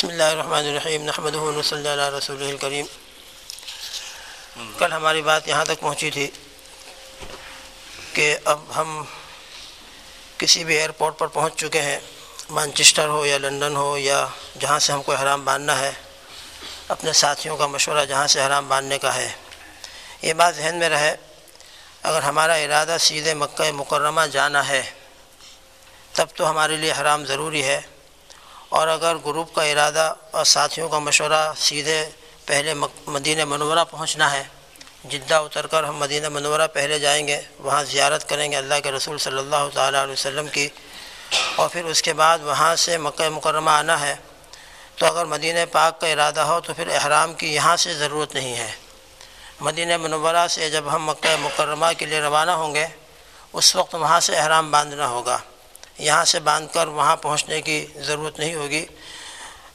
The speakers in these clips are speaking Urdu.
بسم اللہ الرحمن الرحیم نحمد صلی اللہ علیہ رسول الکریم۔ کل ہماری بات یہاں تک پہنچی تھی کہ اب ہم کسی بھی ایئرپورٹ پر پہنچ چکے ہیں، مانچسٹر ہو یا لنڈن ہو یا جہاں سے ہم کو احرام باندھنا ہے، اپنے ساتھیوں کا مشورہ جہاں سے احرام باندھنے کا ہے۔ یہ بات ذہن میں رہے، اگر ہمارا ارادہ سیدھے مکہ مکرمہ جانا ہے، تب تو ہمارے لیے حرام ضروری ہے۔ اور اگر گروپ کا ارادہ اور ساتھیوں کا مشورہ سیدھے پہلے مدینہ منورہ پہنچنا ہے، جدہ اتر کر ہم مدینہ منورہ پہلے جائیں گے، وہاں زیارت کریں گے اللہ کے رسول صلی اللہ تعالیٰ علیہ وسلم کی، اور پھر اس کے بعد وہاں سے مکہ مکرمہ آنا ہے۔ تو اگر مدینہ پاک کا ارادہ ہو تو پھر احرام کی یہاں سے ضرورت نہیں ہے۔ مدینہ منورہ سے جب ہم مکہ مکرمہ کے لیے روانہ ہوں گے، اس وقت وہاں سے احرام باندھنا ہوگا۔ یہاں سے باندھ کر وہاں پہنچنے کی ضرورت نہیں ہوگی۔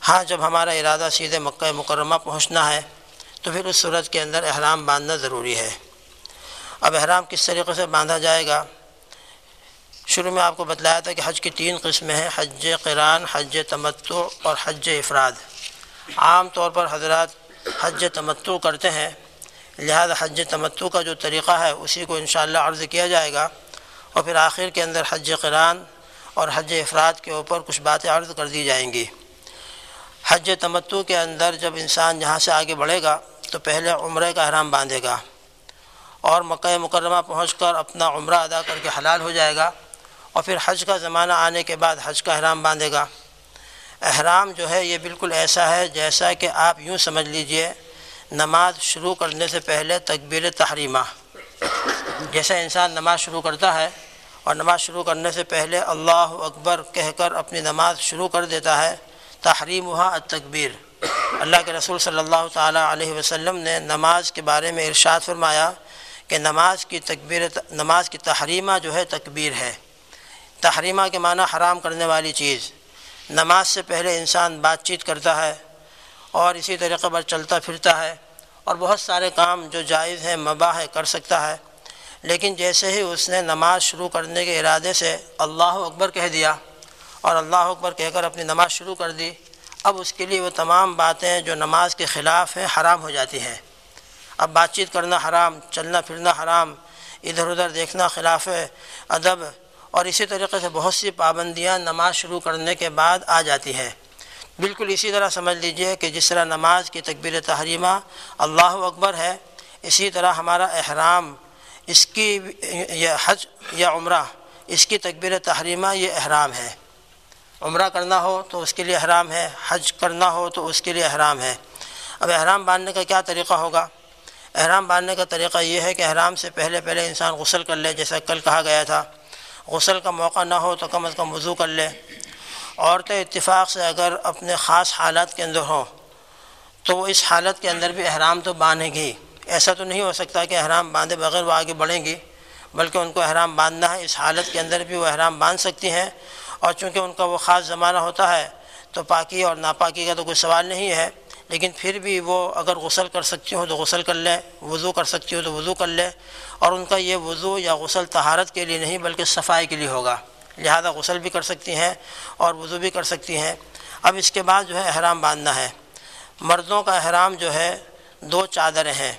ہاں جب ہمارا ارادہ سیدھے مکہ مکرمہ پہنچنا ہے، تو پھر اس صورت کے اندر احرام باندھنا ضروری ہے۔ اب احرام کس طریقے سے باندھا جائے گا؟ شروع میں آپ کو بتلایا تھا کہ حج کی تین قسمیں ہیں، حج قران حج تمتع اور حج افراد۔ عام طور پر حضرات حج تمتع کرتے ہیں، لہذا حج تمتع کا جو طریقہ ہے، اسی کو انشاءاللہ عرض کیا جائے گا۔ اور پھر آخر کے اندر حج قران اور حج افراد کے اوپر کچھ باتیں عرض کر دی جائیں گی۔ حج تمتع کے اندر جب انسان یہاں سے آگے بڑھے گا، تو پہلے عمرے کا احرام باندھے گا اور مکہ مکرمہ پہنچ کر اپنا عمرہ ادا کر کے حلال ہو جائے گا اور پھر حج کا زمانہ آنے کے بعد حج کا احرام باندھے گا۔ احرام جو ہے یہ بالکل ایسا ہے جیسا کہ آپ یوں سمجھ لیجیے، نماز شروع کرنے سے پہلے تکبیر تحریمہ۔ جیسا انسان نماز شروع کرتا ہے اور نماز شروع کرنے سے پہلے اللہ اکبر کہہ کر اپنی نماز شروع کر دیتا ہے تحریم ہوا التکبیر۔ اللہ کے رسول صلی اللہ تعالیٰ علیہ وسلم نے نماز کے بارے میں ارشاد فرمایا کہ نماز کی تکبیر، نماز کی تحریمہ جو ہے، تکبیر ہے۔ تحریمہ کے معنی حرام کرنے والی چیز۔ نماز سے پہلے انسان بات چیت کرتا ہے اور اسی طریقے پر چلتا پھرتا ہے اور بہت سارے کام جو جائز ہیں، مباح ہے کر سکتا ہے۔ لیکن جیسے ہی اس نے نماز شروع کرنے کے ارادے سے اللہ اکبر کہہ دیا اور اللہ اکبر کہہ کر اپنی نماز شروع کر دی، اب اس کے لیے وہ تمام باتیں جو نماز کے خلاف ہیں حرام ہو جاتی ہیں۔ اب بات چیت کرنا حرام، چلنا پھرنا حرام، ادھر ادھر دیکھنا خلاف ادب اور اسی طریقے سے بہت سی پابندیاں نماز شروع کرنے کے بعد آ جاتی ہیں۔ بالکل اسی طرح سمجھ لیجیے کہ جس طرح نماز کی تکبیر تحریمہ اللہ اکبر ہے، اسی طرح ہمارا احرام اس کی یہ حج یا عمرہ، اس کی تکبیر تحریمہ یہ احرام ہے۔ عمرہ کرنا ہو تو اس کے لیے احرام ہے، حج کرنا ہو تو اس کے لیے احرام ہے۔ اب احرام باندھنے کا کیا طریقہ ہوگا؟ احرام باندھنے کا طریقہ یہ ہے کہ احرام سے پہلے پہلے انسان غسل کر لے، جیسا کل کہا گیا تھا۔ غسل کا موقع نہ ہو تو کم از کم وضو کر لے۔ عورتیں اتفاق سے اگر اپنے خاص حالات کے اندر ہوں تو وہ اس حالت کے اندر بھی احرام تو باندھیں گی۔ ایسا تو نہیں ہو سکتا کہ احرام باندھے بغیر وہ آگے بڑھیں گی بلکہ ان کو احرام باندھنا ہے، اس حالت کے اندر بھی وہ احرام باندھ سکتی ہیں۔ اور چونکہ ان کا وہ خاص زمانہ ہوتا ہے، تو پاکی اور ناپاکی کا تو کوئی سوال نہیں ہے۔ لیکن پھر بھی وہ اگر غسل کر سکتی ہوں تو غسل کر لیں، وضو کر سکتی ہوں تو وضو کر لیں۔ اور ان کا یہ وضو یا غسل طہارت کے لیے نہیں، بلکہ صفائی کے لیے ہوگا۔ لہذا غسل بھی کر سکتی ہیں اور وضو بھی کر سکتی ہیں۔ اب اس کے بعد جو ہے احرام باندھنا ہے۔ مردوں کا احرام جو ہے، دو چادریں ہیں۔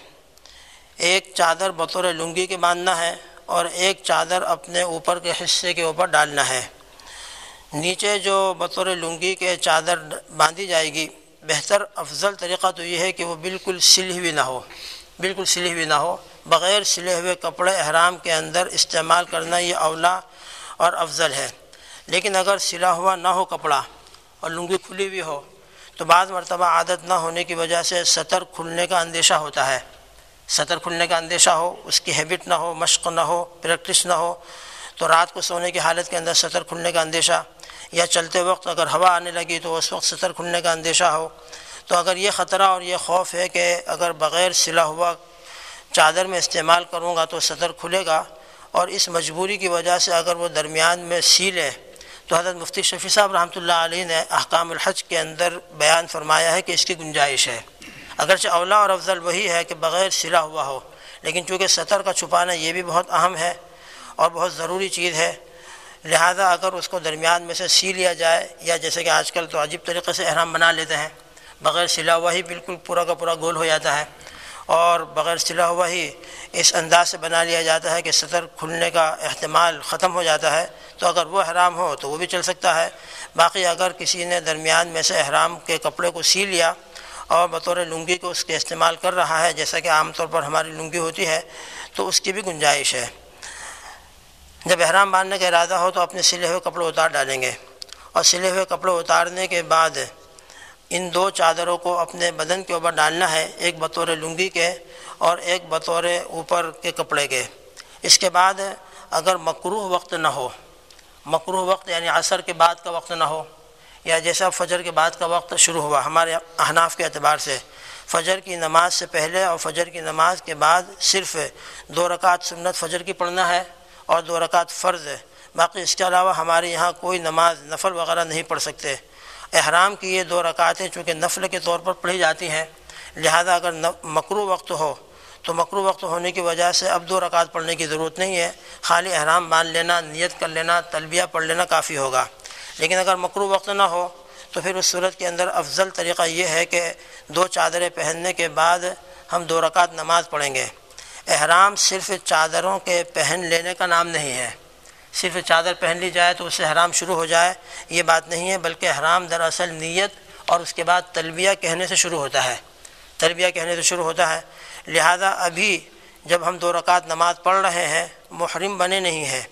چادر بطور لنگی کے باندھنا ہے اور ایک چادر اپنے اوپر کے حصے کے اوپر ڈالنا ہے۔ نیچے جو بطور لنگی کے چادر باندھی جائے گی، بہتر افضل طریقہ تو یہ ہے کہ وہ بالکل سلی ہوئی نہ ہو۔ بالکل سلی ہوئی نہ ہو۔ بغیر سلے ہوئے کپڑے احرام کے اندر استعمال کرنا یہ اولا اور افضل ہے۔ لیکن اگر سلا ہوا نہ ہو کپڑا اور لنگی کھلی ہوئی ہو، تو بعض مرتبہ عادت نہ ہونے کی وجہ سے سطر کھلنے کا اندیشہ ہوتا ہے۔ سطر کھلنے کا اندیشہ ہو، اس کی ہیبٹ نہ ہو، مشق نہ ہو پریکٹس نہ ہو، تو رات کو سونے کی حالت کے اندر سطر کھلنے کا اندیشہ یا چلتے وقت اگر ہوا آنے لگی تو اس وقت سطر کھلنے کا اندیشہ ہو۔ تو اگر یہ خطرہ اور یہ خوف ہے کہ اگر بغیر سلا ہوا چادر میں استعمال کروں گا تو سطر کھلے گا اور اس مجبوری کی وجہ سے اگر وہ درمیان میں سیلے تو حضرت مفتی شفیع صاحب رحمۃ اللہ علیہ نے احکام الحج کے اندر بیان فرمایا ہے کہ اس کی گنجائش ہے۔ اگرچہ اولا اور افضل وہی ہے کہ بغیر سلا ہوا ہو، لیکن چونکہ سطر کا چھپانا یہ بھی بہت اہم ہے اور بہت ضروری چیز ہے، لہذا اگر اس کو درمیان میں سے سی لیا جائے، یا جیسے کہ آج کل تو عجیب طریقے سے احرام بنا لیتے ہیں، بغیر سلا ہوا ہی بالکل پورا کا پورا گول ہو جاتا ہے اور بغیر سلا ہوا ہی اس انداز سے بنا لیا جاتا ہے کہ سطر کھلنے کا احتمال ختم ہو جاتا ہے۔ تو اگر وہ احرام ہو تو وہ بھی چل سکتا ہے۔ باقی اگر کسی نے درمیان میں سے احرام کے کپڑے کو سی لیا اور بطور لنگی کو اس کے استعمال کر رہا ہے، جیسا کہ عام طور پر ہماری لنگی ہوتی ہے، تو اس کی بھی گنجائش ہے۔ جب احرام باندھنے کا ارادہ ہو تو اپنے سلے ہوئے کپڑے اتار ڈالیں گے۔ اور سلے ہوئے کپڑے اتارنے کے بعد ان دو چادروں کو اپنے بدن کے اوپر ڈالنا ہے، ایک بطور لنگی کے اور ایک بطور اوپر کے کپڑے کے۔ اس کے بعد اگر مکروح وقت نہ ہو مکروح وقت یعنی عصر کے بعد کا وقت نہ ہو یا جیسا فجر کے بعد کا وقت شروع ہوا، ہمارے احناف کے اعتبار سے فجر کی نماز سے پہلے اور فجر کی نماز کے بعد صرف دو رکعت سنت فجر کی پڑھنا ہے اور دو رکعت فرض ہے۔ باقی اس کے علاوہ ہمارے یہاں کوئی نماز نفل وغیرہ نہیں پڑھ سکتے۔ احرام کی یہ دو رکعتیں چونکہ نفل کے طور پر پڑھی جاتی ہیں، لہذا اگر مکرو وقت ہو تو مکرو وقت ہونے کی وجہ سے اب دو رکعت پڑھنے کی ضرورت نہیں ہے۔ خالی احرام باندھ لینا، نیت کر لینا، تلبیہ پڑھ لینا کافی ہوگا۔ لیکن اگر مکرو وقت نہ ہو، تو پھر اس صورت کے اندر افضل طریقہ یہ ہے کہ دو چادریں پہننے کے بعد ہم دو رکعت نماز پڑھیں گے۔ احرام صرف چادروں کے پہن لینے کا نام نہیں ہے۔ صرف چادر پہن لی جائے تو اس سے حرام شروع ہو جائے، یہ بات نہیں ہے، بلکہ حرام دراصل نیت اور اس کے بعد تلبیہ کہنے سے شروع ہوتا ہے۔ تلبیہ کہنے سے شروع ہوتا ہے۔ لہذا ابھی جب ہم دو رکعت نماز پڑھ رہے ہیں، محرم بنے نہیں ہیں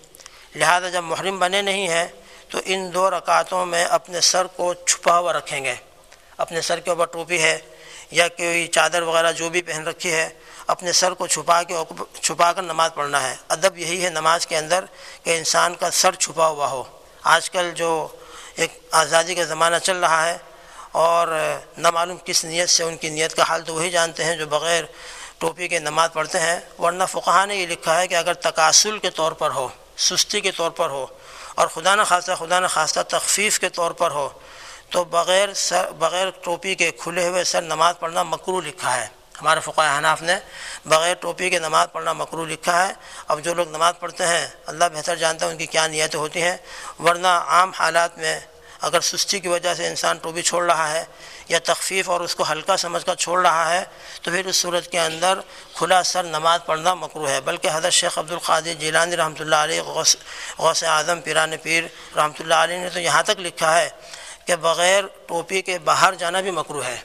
لہذا جب محرم بنے نہیں ہیں تو ان دو رکعتوں میں اپنے سر کو چھپا ہوا رکھیں گے۔ اپنے سر کے اوپر ٹوپی ہے یا کوئی چادر وغیرہ جو بھی پہن رکھی ہے، اپنے سر کو چھپا کے چھپا کر نماز پڑھنا ہے۔ ادب یہی ہے نماز کے اندر کہ انسان کا سر چھپا ہوا ہو۔ آج کل جو ایک آزادی کا زمانہ چل رہا ہے اور نہ معلوم کس نیت سے ان کی نیت کا حال تو وہی جانتے ہیں جو بغیر ٹوپی کے نماز پڑھتے ہیں۔ ورنہ فقہ نے یہ لکھا ہے کہ اگر تقاصل کے طور پر ہو، سستی کے طور پر ہو اور خدا نہ خاصہ، خدا نہ خاصہ تخفیف کے طور پر ہو، تو بغیر سر، بغیر ٹوپی کے کھلے ہوئے سر نماز پڑھنا مکرو لکھا ہے۔ ہمارے فقہ حناف نے بغیر ٹوپی کے نماز پڑھنا مکرو لکھا ہے۔ اب جو لوگ نماز پڑھتے ہیں، اللہ بہتر جانتا ہے ان کی کیا نیتیں ہوتی ہیں۔ ورنہ عام حالات میں اگر سستی کی وجہ سے انسان ٹوپی چھوڑ رہا ہے یا تخفیف اور اس کو ہلکا سمجھ کر چھوڑ رہا ہے، تو پھر اس صورت کے اندر کھلا سر نماز پڑھنا مکرو ہے۔ بلکہ حضرت شیخ عبدالقادر جیلانی رحمۃ اللہ علیہ غوث غوث اعظم پیران پیر رحمۃ اللہ علیہ نے تو یہاں تک لکھا ہے کہ بغیر ٹوپی کے باہر جانا بھی مکرو ہے۔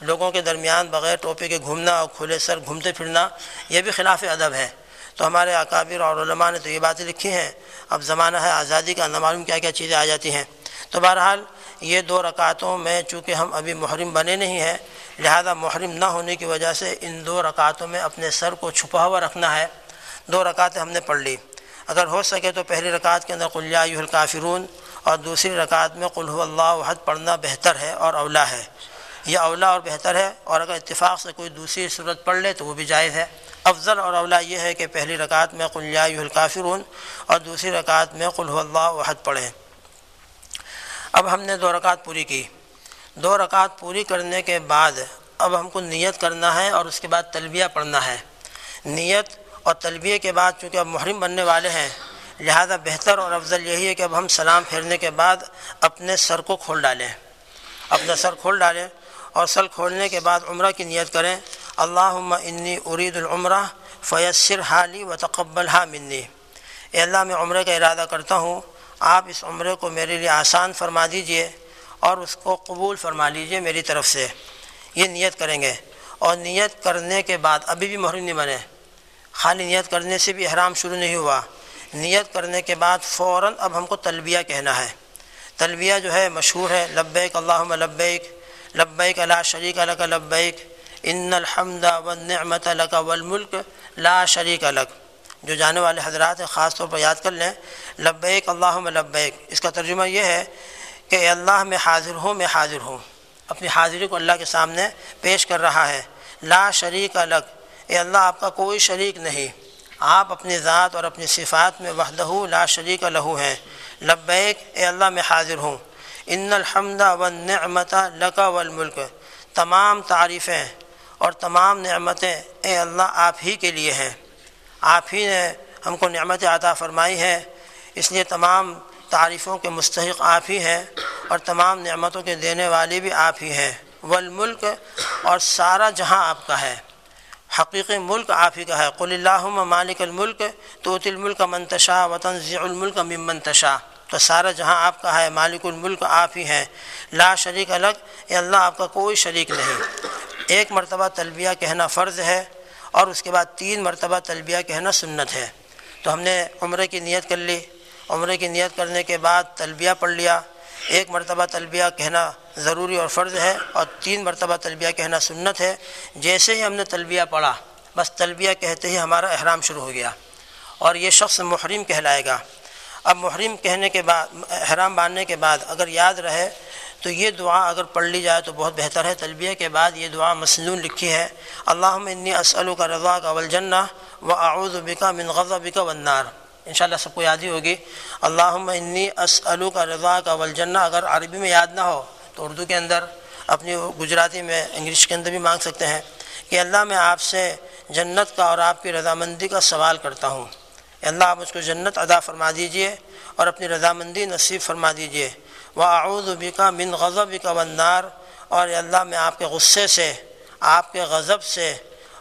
لوگوں کے درمیان بغیر ٹوپی کے گھومنا اور کھلے سر گھومتے پھرنا، یہ بھی خلاف ادب ہے۔ تو ہمارے اکابر اور علماء نے تو یہ باتیں لکھی ہیں۔ اب زمانہ ہے آزادی کا، نہ معلوم کیا کیا چیزیں آ جاتی ہیں۔ تو بہرحال یہ دو رکعتوں میں چونکہ ہم ابھی محرم بنے نہیں ہیں، لہذا محرم نہ ہونے کی وجہ سے ان دو رکعتوں میں اپنے سر کو چھپا ہوا رکھنا ہے۔ دو رکعتیں ہم نے پڑھ لی۔ اگر ہو سکے تو پہلی رکعت کے اندر قلیہ الکافرون اور دوسری رکعت میں قلح اللہ وحد پڑھنا بہتر ہے اور اولا ہے۔ یہ اولا اور بہتر ہے اور اگر اتفاق سے کوئی دوسری صورت پڑھ لے تو وہ بھی جائز ہے۔ افضل اور اولا یہ ہے کہ پہلی رکعت میں قلیہ الکافرون اور دوسری رکعت میں قلح اللہ وحد پڑھیں۔ اب ہم نے دو رکعت پوری کی۔ دو رکعت پوری کرنے کے بعد اب ہم کو نیت کرنا ہے اور اس کے بعد تلبیہ پڑھنا ہے۔ نیت اور تلبیہ کے بعد چونکہ اب محرم بننے والے ہیں، لہذا بہتر اور افضل یہی ہے کہ اب ہم سلام پھیرنے کے بعد اپنے سر کو کھول ڈالیں۔ اپنا سر کھول ڈالیں اور سر کھولنے کے بعد عمرہ کی نیت کریں۔ اللہ انی ارید العمرہ فیسر حالی و تقبل ہا منی۔ اے اللہ، میں عمرے کا ارادہ کرتا ہوں آپ اس عمرے کو میرے لیے آسان فرما دیجیے اور اس کو قبول فرما لیجیے میری طرف سے۔ یہ نیت کریں گے۔ اور نیت کرنے کے بعد ابھی بھی محرم نہیں بنے۔ خالی نیت کرنے سے بھی احرام شروع نہیں ہوا۔ نیت کرنے کے بعد فوراً اب ہم کو تلبیہ کہنا ہے۔ تلبیہ جو ہے مشہور ہے۔ لبیک اللہم لبیک لبیک لا شریک لک لبیک، ان الحمد والنعمت لک والملک لا شریک لک۔ جو جانے والے حضرات ہیں، خاص طور پر یاد کر لیں، لبیک، اللہم لبیک۔ اس کا ترجمہ یہ ہے کہ اے اللہ، میں حاضر ہوں، میں حاضر ہوں۔ اپنی حاضری کو اللہ کے سامنے پیش کر رہا ہے۔ لا شریک الگ اے اللہ، آپ کا کوئی شریک نہیں۔ آپ اپنی ذات اور اپنی صفات میں وحدہ لا شریک لہو ہیں۔ لبیک، اے اللہ، میں حاضر ہوں۔ ان الحمد والنعمت لک والملک۔ تمام تعریفیں اور تمام نعمتیں اے اللہ، آپ ہی کے لیے ہیں۔ آپ ہی نے ہم کو نعمت عطا فرمائی ہے اس لیے تمام تعریفوں کے مستحق آپ ہی ہیں اور تمام نعمتوں کے دینے والے بھی آپ ہی ہیں۔ والملک اور سارا جہاں آپ کا ہے۔ حقیقی ملک آپ ہی کا ہے۔ قل اللہ مالک الملک تو الملک منتشا وطن ضی الملک ممنتشا تو سارا جہاں آپ کا ہے، مالک الملک آپ ہی ہیں۔ لا شریک الگ یا اللہ آپ کا کوئی شریک نہیں۔ ایک مرتبہ تلبیہ کہنا فرض ہے۔ اور اس کے بعد تین مرتبہ تلبیہ کہنا سنت ہے۔ تو ہم نے عمرے کی نیت کر لی۔ عمرے کی نیت کرنے کے بعد تلبیہ پڑھ لیا۔ ایک مرتبہ تلبیہ کہنا ضروری اور فرض ہے اور تین مرتبہ تلبیہ کہنا سنت ہے۔ جیسے ہی ہم نے تلبیہ پڑھا، بس تلبیہ کہتے ہی ہمارا احرام شروع ہو گیا۔ اور یہ شخص محرم کہلائے گا۔ اب محرم کہنے کے بعد، احرام باندھنے کے بعد اگر یاد رہے تو یہ دعا اگر پڑھ لی جائے تو بہت بہتر ہے۔ تلبیہ کے بعد یہ دعا مسنون لکھی ہے۔ اللہ انی اسلو کا رضا کا ولجنہ و اعوذ بکا من غضبک والنار۔ انشاءاللہ سب کو یاد ہی ہوگی۔ اللہ انی اسلو کا رضا کا ولجنہ اگر عربی میں یاد نہ ہو تو اردو کے اندر اپنی گجراتی میں انگلش کے اندر بھی مانگ سکتے ہیں کہ اللہ میں آپ سے جنت کا اور آپ کی رضامندی کا سوال کرتا ہوں۔ اللہ آپ اس کو جنت ادا فرما دیجیے اور اپنی رضامندی نصیب فرما دیجیے۔ و اعوذ بکا من غضب کا والنار اور اللہ میں آپ کے غصے سے، آپ کے غضب سے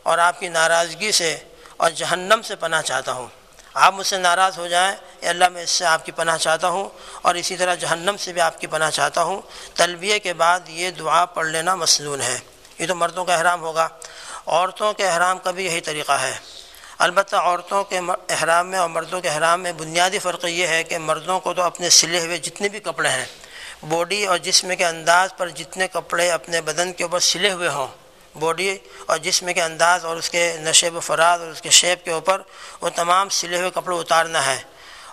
اور آپ کی ناراضگی سے اور جہنم سے پناہ چاہتا ہوں۔ آپ مجھ سے ناراض ہو جائیں، اے اللہ میں اس سے آپ کی پناہ چاہتا ہوں اور اسی طرح جہنم سے بھی آپ کی پناہ چاہتا ہوں۔ تلبیہ کے بعد یہ دعا پڑھ لینا مسنون ہے۔ یہ تو مردوں کا احرام ہوگا۔ عورتوں کے احرام کا بھی یہی طریقہ ہے۔ البتہ عورتوں کے احرام میں اور مردوں کے احرام میں بنیادی فرق یہ ہے کہ مردوں کو تو اپنے سلے ہوئے جتنے بھی کپڑے ہیں باڈی اور جسم کے انداز پر جتنے کپڑے اپنے بدن کے اوپر سلے ہوئے ہوں، باڈی اور جسم کے انداز اور اس کے نشیب و فراز اور اس کے شیپ کے اوپر، وہ تمام سلے ہوئے کپڑے اتارنا ہے۔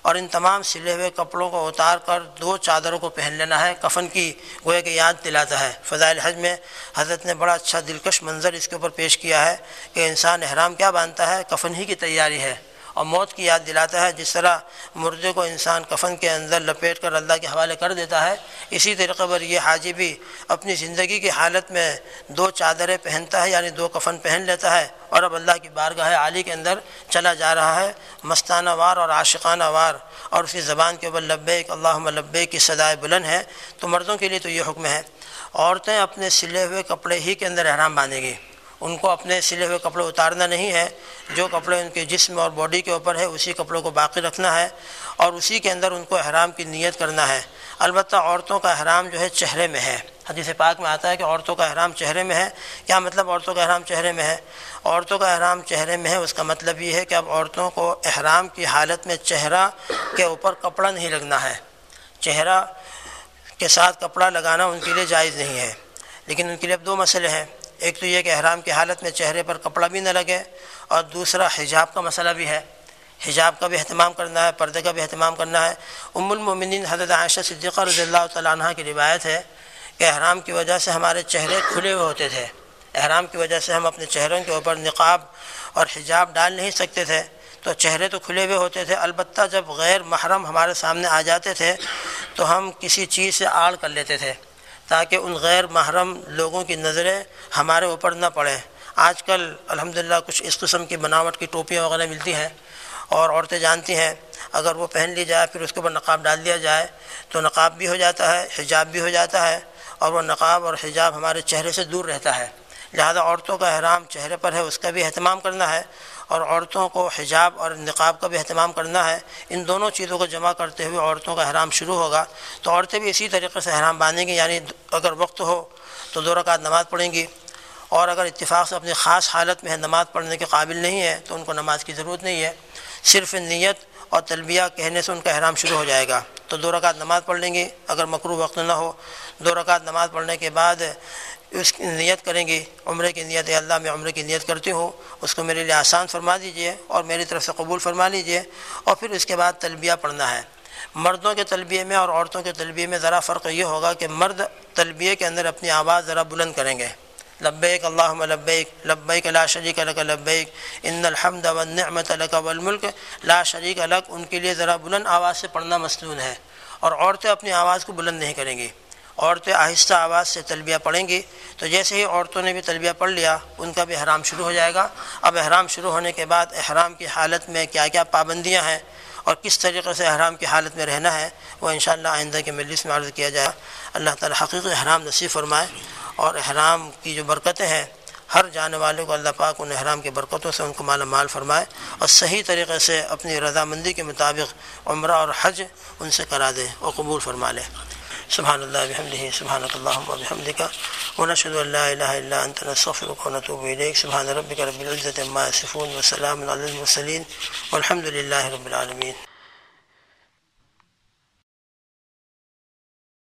اور ان تمام سلے ہوئے کپڑوں کو اتار کر دو چادروں کو پہن لینا ہے، کفن کی گوئے کے یاد دلاتا ہے۔ فضائل حج میں حضرت نے بڑا اچھا دلکش منظر اس کے اوپر پیش کیا ہے کہ انسان احرام کیا باندھتا ہے، کفن ہی کی تیاری ہے۔ اور موت کی یاد دلاتا ہے، جس طرح مردے کو انسان کفن کے اندر لپیٹ کر اللہ کے حوالے کر دیتا ہے، اسی طریقے پر یہ حاجی بھی اپنی زندگی کی حالت میں دو چادریں پہنتا ہے یعنی دو کفن پہن لیتا ہے اور اب اللہ کی بارگاہ عالی کے اندر چلا جا رہا ہے۔ مستانہ وار اور عاشقانہ وار، اور اس کی زبان کے اوپر لبیک اللہ لبیک کی صدائے بلند ہے تو مردوں کے لیے تو یہ حکم ہے، عورتیں اپنے سلے ہوئے کپڑے ہی کے اندر احرام باندھیں گی۔ ان کو اپنے سلے ہوئے کپڑے اتارنا نہیں ہے۔ جو کپڑے ان کے جسم اور باڈی کے اوپر ہے، اسی کپڑوں کو باقی رکھنا ہے اور اسی کے اندر ان کو احرام کی نیت کرنا ہے۔ البتہ عورتوں کا احرام جو ہے چہرے میں ہے۔ حدیث پاک میں آتا ہے کہ عورتوں کا احرام چہرے میں ہے۔ کیا مطلب عورتوں کا احرام چہرے میں ہے؟ عورتوں کا احرام چہرے میں ہے، اس کا مطلب یہ ہے کہ اب عورتوں کو احرام کی حالت میں چہرہ کے اوپر کپڑا نہیں لگنا ہے۔ چہرہ کے ساتھ کپڑا لگانا ان کے لیے جائز نہیں ہے۔ لیکن ان کے لیے اب دو مسئلے ہیں۔ ایک تو یہ کہ احرام کی حالت میں چہرے پر کپڑا بھی نہ لگے اور دوسرا حجاب کا مسئلہ بھی ہے۔ حجاب کا بھی اہتمام کرنا ہے، پردے کا بھی اہتمام کرنا ہے۔ ام المومنین حضرت عائشہ صدیقہ رضی اللہ تعالیٰ عنہ کی روایت ہے کہ احرام کی وجہ سے ہمارے چہرے کھلے ہوئے ہوتے تھے۔ احرام کی وجہ سے ہم اپنے چہروں کے اوپر نقاب اور حجاب ڈال نہیں سکتے تھے۔ تو چہرے تو کھلے ہوئے ہوتے تھے، البتہ جب غیر محرم ہمارے سامنے آ جاتے تھے تو ہم کسی چیز سے آڑ کر لیتے تھے۔ تاکہ ان غیر محرم لوگوں کی نظریں ہمارے اوپر نہ پڑیں۔ آج کل الحمدللہ کچھ اس قسم کی بناوٹ کی ٹوپیاں وغیرہ ملتی ہیں اور عورتیں جانتی ہیں۔ اگر وہ پہن لی جائے، پھر اس کے اوپر نقاب ڈال دیا جائے تو نقاب بھی ہو جاتا ہے، حجاب بھی ہو جاتا ہے اور وہ نقاب اور حجاب ہمارے چہرے سے دور رہتا ہے۔ لہذا عورتوں کا احرام چہرے پر ہے، اس کا بھی اہتمام کرنا ہے۔ اور عورتوں کو حجاب اور نقاب کا بھی اہتمام کرنا ہے۔ ان دونوں چیزوں کو جمع کرتے ہوئے عورتوں کا احرام شروع ہوگا۔ تو عورتیں بھی اسی طریقے سے احرام باندھیں گی یعنی اگر وقت ہو تو دو رکعت نماز پڑھیں گی۔ اور اگر اتفاق سے اپنی خاص حالت میں نماز پڑھنے کے قابل نہیں ہے تو ان کو نماز کی ضرورت نہیں ہے۔ صرف نیت اور تلبیہ کہنے سے ان کا احرام شروع ہو جائے گا۔ تو دو رکعت نماز پڑھ لیں گے اگر مکرو وقت نہ ہو، دو رکعت نماز پڑھنے کے بعد اس کی نیت کریں گی عمرے کی نیت اللہ میں عمرے کی نیت کرتی ہوں، اس کو میرے لیے آسان فرما دیجیے اور میری طرف سے قبول فرما لیجیے اور پھر اس کے بعد تلبیہ پڑھنا ہے۔ مردوں کے تلبیہ میں اور عورتوں کے تلبیہ میں ذرا فرق یہ ہوگا کہ مرد تلبیہ کے اندر اپنی آواز ذرا بلند کریں گے۔ لبیک اللہ لبیک لبیک لا شریک لک لبیک، ان الحمد والنعمت لک والملک لا شریک لک، ان کے لیے ذرا بلند آواز سے پڑھنا مسنون ہے۔ اور عورتیں اپنی آواز کو بلند نہیں کریں گی۔ عورتیں آہستہ آواز سے تلبیہ پڑھیں گی۔ تو جیسے ہی عورتوں نے بھی تلبیہ پڑھ لیا، ان کا بھی احرام شروع ہو جائے گا۔ اب احرام شروع ہونے کے بعد احرام کی حالت میں کیا کیا پابندیاں ہیں اور کس طریقے سے احرام کی حالت میں رہنا ہے، وہ انشاءاللہ آئندہ کے مجلس میں عرض کیا جائے۔ اللہ تعالی حقیقی احرام نصیب فرمائے اور احرام کی جو برکتیں ہیں، ہر جانے والے کو اللہ پاک ان احرام کی برکتوں سے ان کو مالا مال فرمائے اور صحیح طریقے سے اپنی رضامندی کے مطابق عمرہ اور حج ان سے کرا دے اور قبول فرما لے۔ سبحان اللہ بحمدہ سبحان اللہم و بحمدک ونشهد ان لا اله الا انت نستغفرك ونتوب الیک. سبحان ربک رب العزت عما یصفون وسلام علی المرسلین والحمد للہ رب العالمین.